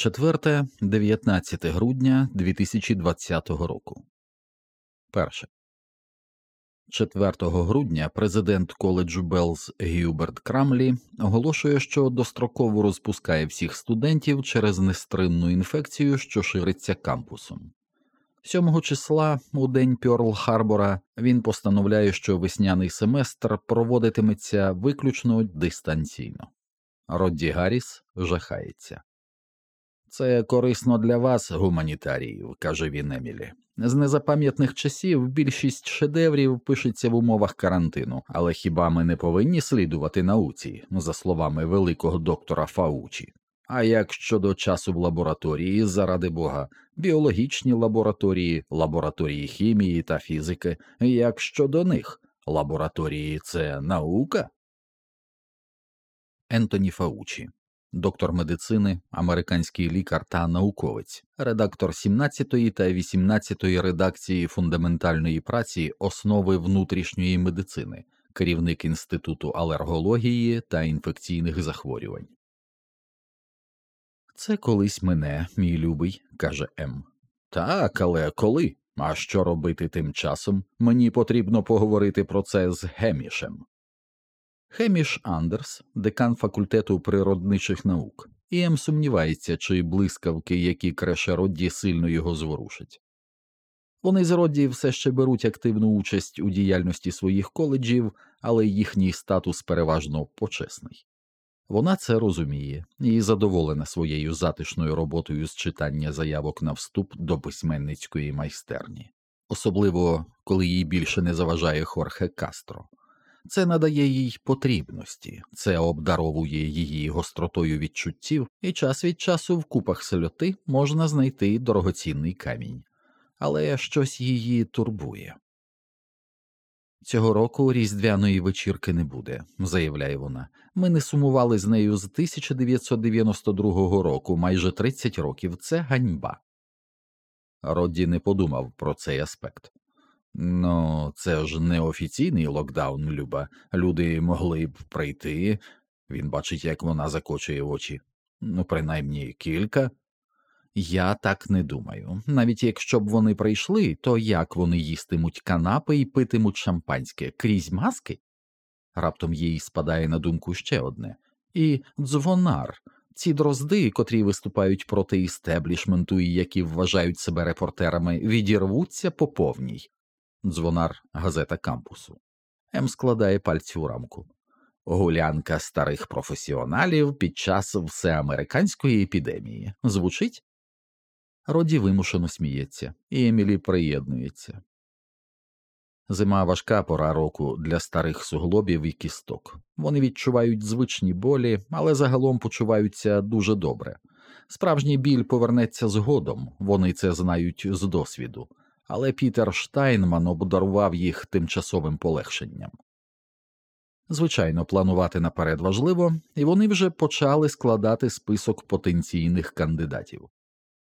Четверте, 19 грудня 2020 року. Перше. 4 грудня президент коледжу Белз Гюберт Крамлі оголошує, що достроково розпускає всіх студентів через нестримну інфекцію, що шириться кампусом. 7 числа, у день Пьорл Харбора, він постановляє, що весняний семестр проводитиметься виключно дистанційно. Родді Гарріс жахається. Це корисно для вас, гуманітаріїв, каже він Емілі. З незапам'ятних часів більшість шедеврів пишеться в умовах карантину, але хіба ми не повинні слідувати науці, за словами великого доктора Фаучі? А як щодо часу в лабораторії, заради Бога, біологічні лабораторії, лабораторії хімії та фізики, як щодо них, лабораторії це наука? Ентоні Фаучі доктор медицини, американський лікар та науковець, редактор 17 та 18 редакції фундаментальної праці Основи внутрішньої медицини, керівник Інституту алергології та інфекційних захворювань. Це колись мене, мій любий, каже М. Так, але коли? А що робити тим часом? Мені потрібно поговорити про це з Гемішем. Хеміш Андерс, декан факультету природничих наук, і М сумнівається, чи блискавки, які креше Родді, сильно його зворушать. Вони з Родді все ще беруть активну участь у діяльності своїх коледжів, але їхній статус переважно почесний. Вона це розуміє і задоволена своєю затишною роботою з читання заявок на вступ до письменницької майстерні, особливо коли їй більше не заважає Хорхе Кастро. Це надає їй потрібності, це обдаровує її гостротою відчуттів, і час від часу в купах сельоти можна знайти дорогоцінний камінь, але щось її турбує. Цього року різдвяної вечірки не буде, заявляє вона. Ми не сумували з нею з 1992 року, майже 30 років це ганьба. Родді не подумав про цей аспект. Ну, це ж не офіційний локдаун, Люба. Люди могли б прийти. Він бачить, як вона закочує очі. Ну, принаймні кілька. Я так не думаю. Навіть якщо б вони прийшли, то як вони їстимуть канапи і питимуть шампанське крізь маски? Раптом їй спадає на думку ще одне і дзвонар. Ці дрозди, котрі виступають проти істеблішменту і які вважають себе репортерами, відірвуться по повній. Дзвонар газета кампусу. М складає пальці у рамку. Гулянка старих професіоналів під час всеамериканської епідемії. Звучить? Роді вимушено сміється, і Емілі приєднується. Зима важка пора року для старих суглобів і кісток. Вони відчувають звичні болі, але загалом почуваються дуже добре. Справжній біль повернеться згодом, вони це знають з досвіду але Пітер Штайнман обдарував їх тимчасовим полегшенням. Звичайно, планувати наперед важливо, і вони вже почали складати список потенційних кандидатів.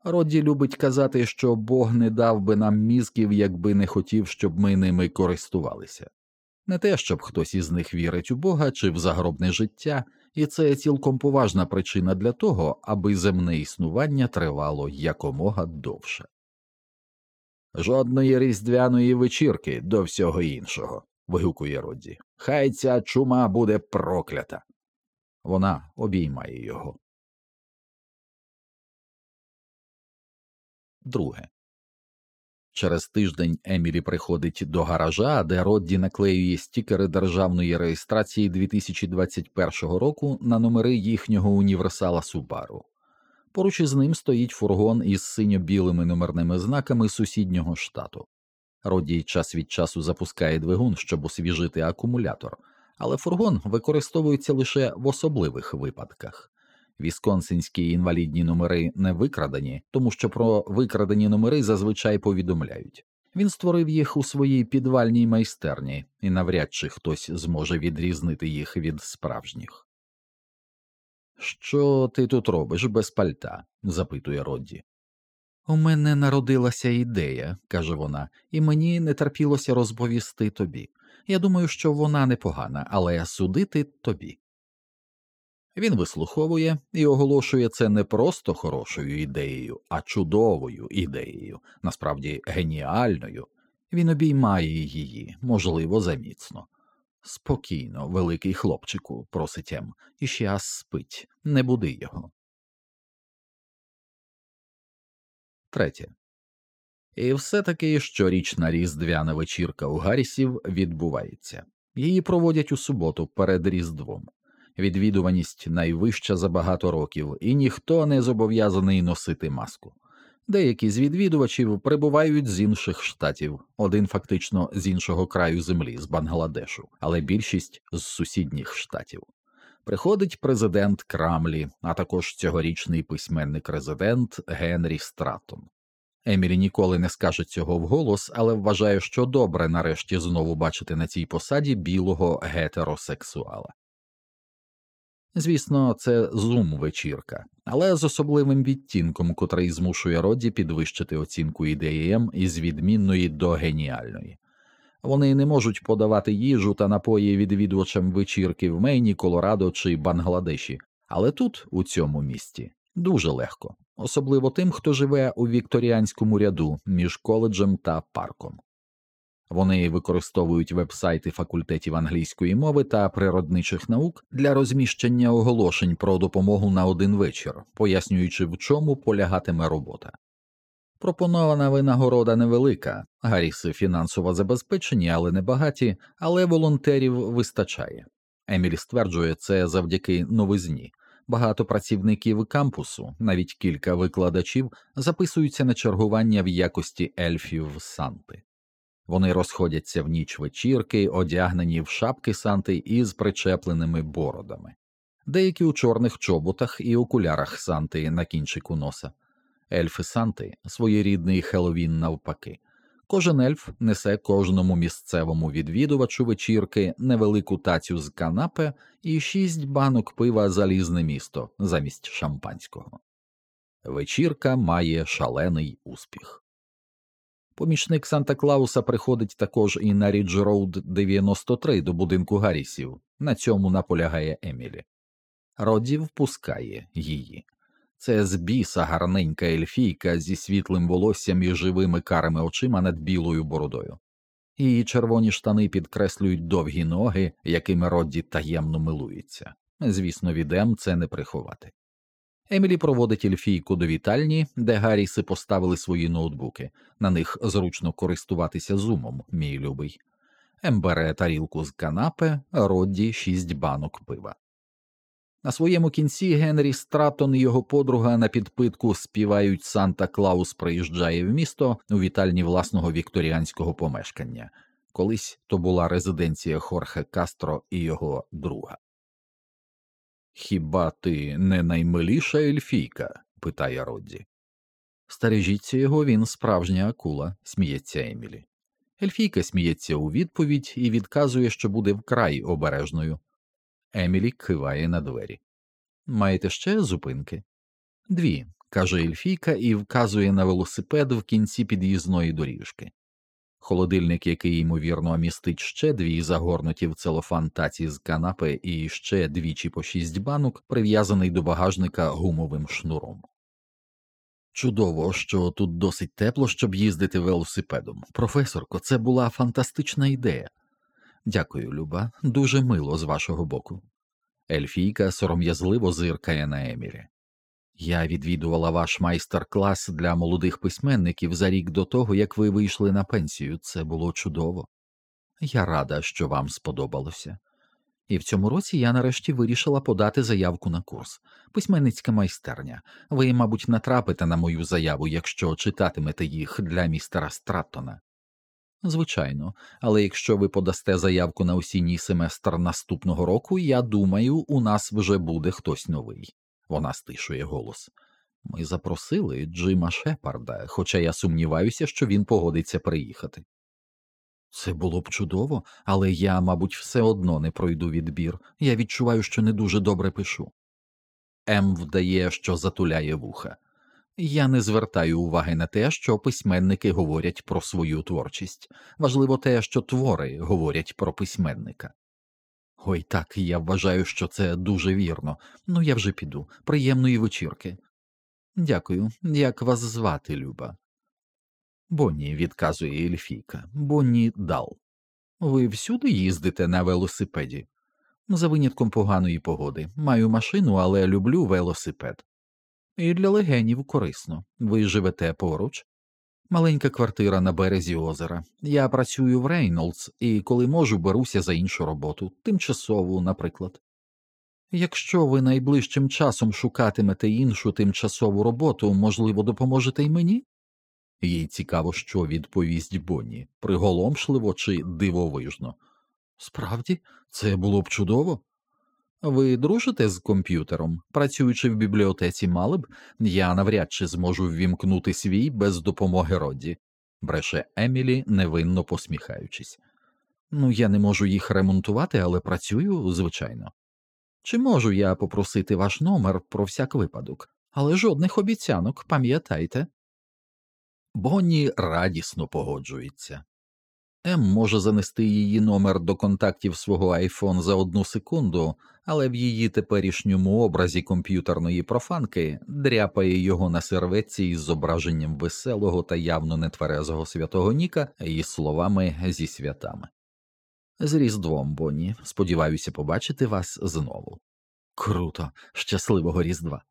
Родді любить казати, що Бог не дав би нам мізків, якби не хотів, щоб ми ними користувалися. Не те, щоб хтось із них вірить у Бога чи в загробне життя, і це цілком поважна причина для того, аби земне існування тривало якомога довше. Жодної різдвяної вечірки до всього іншого. вигукує Родді. Хай ця чума буде проклята. Вона обіймає його. Друге. Через тиждень Емілі приходить до гаража, де Родді наклеює стікери державної реєстрації 2021 року на номери їхнього універсала Субару. Поруч із ним стоїть фургон із синьо-білими номерними знаками сусіднього штату. Родій час від часу запускає двигун, щоб освіжити акумулятор, але фургон використовується лише в особливих випадках. Вісконсинські інвалідні номери не викрадені, тому що про викрадені номери зазвичай повідомляють. Він створив їх у своїй підвальній майстерні, і навряд чи хтось зможе відрізнити їх від справжніх. Що ти тут робиш без пальта? запитує Родді. У мене народилася ідея, каже вона, і мені не терпілося розповісти тобі. Я думаю, що вона непогана, але судити тобі. Він вислуховує і оголошує це не просто хорошою ідеєю, а чудовою ідеєю, насправді геніальною. Він обіймає її, можливо, заміцно. Спокійно, великий хлопчику, просить Ем, і аж спить, не буди його. Третє. І все таки щорічна різдвяна вечірка у Гаррісів відбувається. Її проводять у суботу перед Різдвом. Відвідуваність найвища за багато років, і ніхто не зобов'язаний носити маску. Деякі з відвідувачів прибувають з інших штатів, один фактично з іншого краю землі, з Бангладешу, але більшість з сусідніх штатів. Приходить президент Крамлі, а також цьогорічний письменник-резидент Генрі Стратон. Емілі ніколи не скаже цього вголос, але вважає, що добре нарешті знову бачити на цій посаді білого гетеросексуала. Звісно, це зум вечірка, але з особливим відтінком, котрий змушує Роді підвищити оцінку ідеям із відмінної до геніальної. Вони не можуть подавати їжу та напої відвідувачам вечірки в Мейні, Колорадо чи Бангладеші, але тут, у цьому місті, дуже легко, особливо тим, хто живе у вікторіанському ряду між коледжем та парком. Вони використовують вебсайти факультетів англійської мови та природничих наук для розміщення оголошень про допомогу на один вечір, пояснюючи, в чому полягатиме робота. Пропонована винагорода невелика, Гарріси фінансово забезпечені, але не багаті, але волонтерів вистачає. Емілі стверджує це завдяки новизні. Багато працівників кампусу, навіть кілька викладачів, записуються на чергування в якості ельфів Санти. Вони розходяться в ніч вечірки, одягнені в шапки Санти із причепленими бородами, деякі у чорних чоботах і окулярах Санти на кінчику носа. Ельфи Санти своєрідний Хеловін навпаки. Кожен ельф несе кожному місцевому відвідувачу вечірки невелику тацю з канапе і шість банок пива залізне місто замість шампанського. Вечірка має шалений успіх. Помічник Санта Клауса приходить також і на Рідж Роуд 93 до будинку Гаррісів, на цьому наполягає Емілі. Роді впускає її. Це з біса гарненька ельфійка зі світлим волоссям і живими карими очима над білою бородою. Її червоні штани підкреслюють довгі ноги, якими Родді таємно милується. Звісно, від це не приховати. Емілі проводить ельфійку до вітальні, де Гарріси поставили свої ноутбуки. На них зручно користуватися зумом, мій любий. Ем бере тарілку з канапе, Родді шість банок пива. На своєму кінці Генрі Стратон і його подруга на підпитку співають Санта Клаус приїжджає в місто у вітальні власного вікторіанського помешкання. Колись то була резиденція Хорхе Кастро і його друга. Хіба ти не наймиліша ельфійка? питає Родді. Стережіться його, він справжня акула, сміється Емілі. Ельфійка сміється у відповідь і відказує, що буде вкрай обережною. Емілі киває на двері. Маєте ще зупинки? Дві, каже Ельфійка і вказує на велосипед в кінці під'їзної доріжки. Холодильник, який, ймовірно, містить ще дві загорнуті в целофан таці з канапи і ще двічі по шість банок, прив'язаний до багажника гумовим шнуром. Чудово, що тут досить тепло, щоб їздити велосипедом. Професорко, це була фантастична ідея. Дякую, Люба, дуже мило з вашого боку. Ельфійка сором'язливо зиркає на Емілі. Я відвідувала ваш майстер-клас для молодих письменників за рік до того, як ви вийшли на пенсію. Це було чудово. Я рада, що вам сподобалося. І в цьому році я нарешті вирішила подати заявку на курс письменницька майстерня. Ви, мабуть, натрапите на мою заяву, якщо читатимете їх для містера Страттона. Звичайно, але якщо ви подасте заявку на осінній семестр наступного року, я думаю, у нас вже буде хтось новий. Вона стишує голос. Ми запросили Джима Шепарда, хоча я сумніваюся, що він погодиться приїхати. Це було б чудово, але я, мабуть, все одно не пройду відбір. Я відчуваю, що не дуже добре пишу. М вдає, що затуляє вуха. Я не звертаю уваги на те, що письменники говорять про свою творчість. Важливо те, що твори говорять про письменника. Ой так, я вважаю, що це дуже вірно. Ну я вже піду. Приємної вечірки. Дякую. Як вас звати, Люба? Бонні, відказує Ельфійка. Бонні Дал. Ви всюди їздите на велосипеді? За винятком поганої погоди. Маю машину, але люблю велосипед. І для легенів корисно. Ви живете поруч? Маленька квартира на березі озера. Я працюю в Рейнолдс і, коли можу, беруся за іншу роботу, тимчасову, наприклад. Якщо ви найближчим часом шукатимете іншу тимчасову роботу, можливо, допоможете й мені? Їй цікаво, що відповість Бонні, приголомшливо чи дивовижно. Справді, це було б чудово. Ви дружите з комп'ютером, працюючи в бібліотеці мали б, я навряд чи зможу ввімкнути свій без допомоги Родді, бреше Емілі, невинно посміхаючись. Ну, я не можу їх ремонтувати, але працюю, звичайно. Чи можу я попросити ваш номер про всяк випадок, але жодних обіцянок, пам'ятайте. Бонні радісно погоджується. М може занести її номер до контактів свого айфон за одну секунду, але в її теперішньому образі комп'ютерної профанки дряпає його на серветці із зображенням веселого та явно нетверезого святого Ніка і словами зі святами. З Різдвом, Бонні, сподіваюся побачити вас знову. Круто, щасливого Різдва.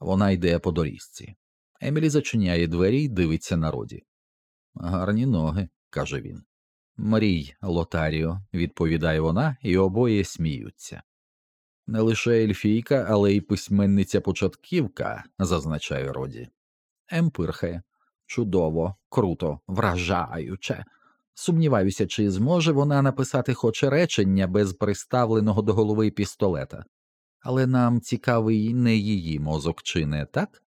Вона йде по доріжці. Емілі зачиняє двері і дивиться на роді. Гарні ноги, каже він. Мрій, Лотаріо, відповідає вона, і обоє сміються. Не лише ельфійка, але й письменниця початківка, зазначає Роді. Ем пирхає. Чудово, круто, вражаюче. Сумніваюся, чи зможе вона написати хоч речення без приставленого до голови пістолета, але нам цікавий не її мозок, чи не так?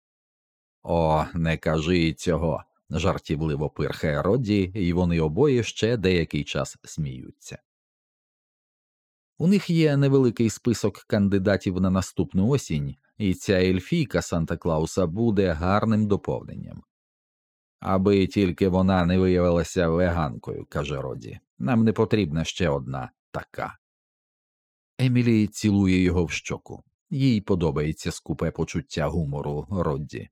О, не кажи цього, жартівливо пирхає Родді, і вони обоє ще деякий час сміються. У них є невеликий список кандидатів на наступну осінь, і ця ельфійка Санта Клауса буде гарним доповненням. Аби тільки вона не виявилася веганкою, каже Роді. Нам не потрібна ще одна така. Емілі цілує його в щоку. Їй подобається скупе почуття гумору Родді.